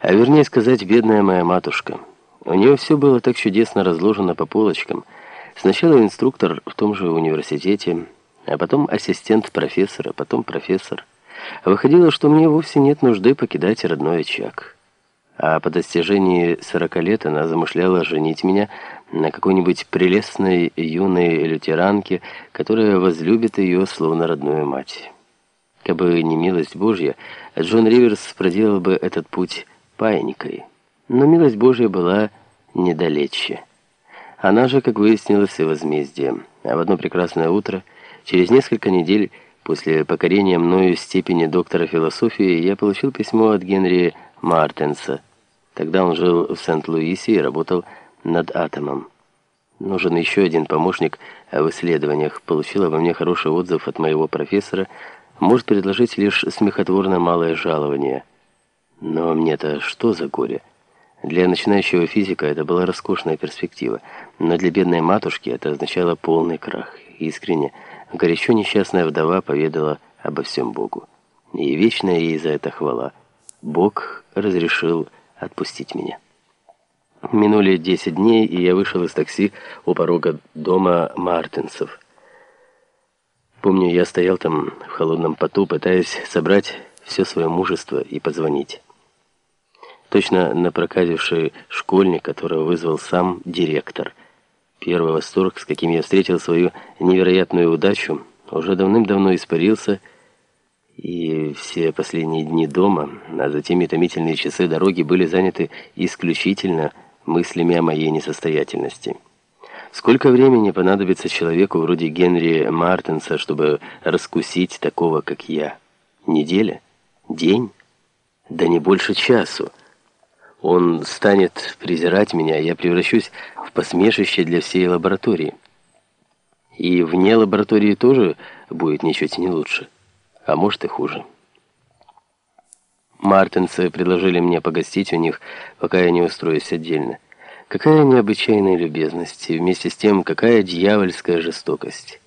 А вернее сказать, бедная моя матушка. У нее все было так чудесно разложено по полочкам. Сначала инструктор в том же университете, а потом ассистент профессора, потом профессор. Выходило, что мне вовсе нет нужды покидать родной очаг. А по достижении 40 лет она замышляла женить меня на какой-нибудь прелестной юной лютеранке, которая возлюбит ее словно родную мать. Кабы не милость Божья, Джон Риверс проделал бы этот путь паинькой. Но милость Божья была недалече. Она же, как выяснилось, и возмездие. А в одно прекрасное утро, через несколько недель после покорения мною степени доктора философии, я получил письмо от Генри Мартенса. Тогда он жил в Сент-Луисе и работал над атомом. Нужен еще один помощник в исследованиях. Получил обо мне хороший отзыв от моего профессора. Может предложить лишь смехотворно малое жалование. Но мне-то что за горе? Для начинающего физика это была роскошная перспектива, но для бедной матушки это означало полный крах. Искренне, горячо несчастная вдова поведала обо всем Богу. И вечная ей за это хвала. Бог разрешил отпустить меня. Минули 10 дней, и я вышел из такси у порога дома Мартинсов. Помню, я стоял там в холодном поту, пытаясь собрать все свое мужество и позвонить. Точно напроказивший школьник, которого вызвал сам директор. Первый восторг, с каким я встретил свою невероятную удачу, уже давным-давно испарился, и все последние дни дома, а затем и томительные часы дороги были заняты исключительно мыслями о моей несостоятельности. Сколько времени понадобится человеку вроде Генри Мартенса, чтобы раскусить такого, как я? Неделя? День? Да не больше часу. Он станет презирать меня, я превращусь в посмешище для всей лаборатории. И вне лаборатории тоже будет ничуть не лучше, а может и хуже. Мартинсы предложили мне погостить у них, пока я не устроюсь отдельно. Какая необычайная любезность, и вместе с тем, какая дьявольская жестокость.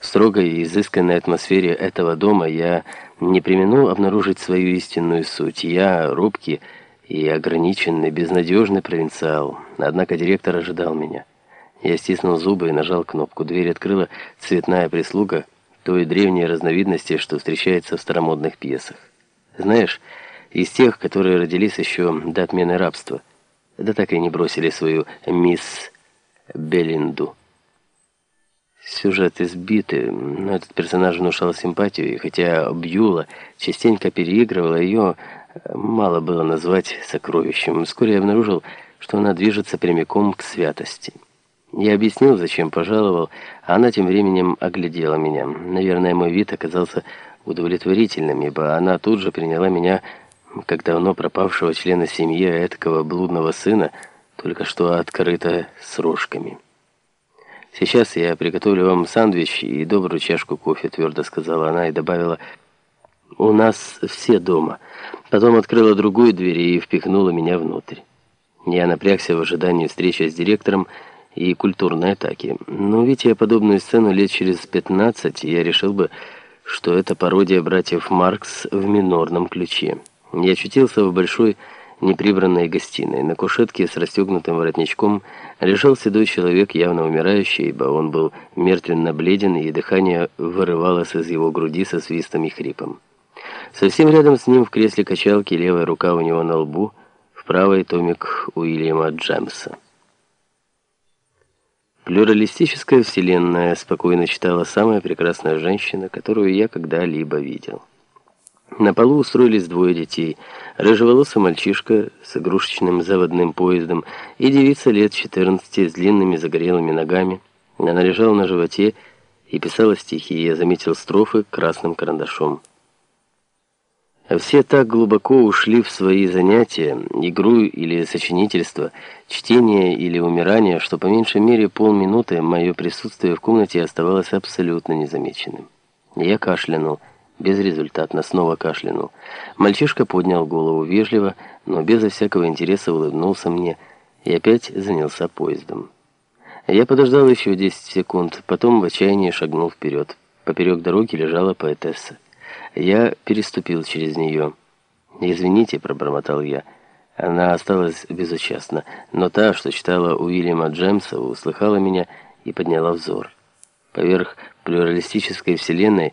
В строгой и изысканной атмосфере этого дома я не применил обнаружить свою истинную суть. Я робкий, и ограниченный, безнадежный провинциал. Однако директор ожидал меня. Я стиснул зубы и нажал кнопку. Дверь открыла цветная прислуга той древней разновидности, что встречается в старомодных пьесах. Знаешь, из тех, которые родились еще до отмены рабства, да так и не бросили свою мисс Белинду. Сюжет избитый, но этот персонаж внушал симпатию, и хотя Бьюла частенько переигрывала ее, мало было назвать сокровищем. Вскоре я обнаружил, что она движется прямиком к святости. Я объяснил, зачем пожаловал, а она тем временем оглядела меня. Наверное, мой вид оказался удовлетворительным, ибо она тут же приняла меня как давно пропавшего члена семьи этакого блудного сына, только что открыто с рожками. «Сейчас я приготовлю вам сэндвич и добрую чашку кофе», твердо сказала она и добавила «У нас все дома». Потом открыла другую дверь и впихнула меня внутрь. Я напрягся в ожидании встречи с директором и культурной атаки. Но видя подобную сцену лет через 15, я решил бы, что это пародия братьев Маркс в минорном ключе. Я очутился в большой неприбранной гостиной. На кушетке с расстегнутым воротничком лежал седой человек, явно умирающий, ибо он был мертвенно бледен, и дыхание вырывалось из его груди со свистом и хрипом. Совсем рядом с ним в кресле качалки левая рука у него на лбу, в правой томик Уильяма Джемса. Плюралистическая вселенная спокойно читала самая прекрасная женщина, которую я когда-либо видел. На полу устроились двое детей. Рыжеволосый мальчишка с игрушечным заводным поездом и девица лет 14 с длинными загорелыми ногами. Она лежала на животе и писала стихи. Я заметил строфы красным карандашом. Все так глубоко ушли в свои занятия, игру или сочинительство, чтение или умирание, что по меньшей мере полминуты мое присутствие в комнате оставалось абсолютно незамеченным. Я кашлянул, безрезультатно, снова кашлянул. Мальчишка поднял голову вежливо, но безо всякого интереса улыбнулся мне и опять занялся поездом. Я подождал еще 10 секунд, потом в отчаянии шагнул вперед. Поперек дороги лежала поэтесса. Я переступил через нее. «Извините», — пробормотал я. Она осталась безучастна, но та, что читала Уильяма Джемса, услыхала меня и подняла взор. Поверх плюралистической вселенной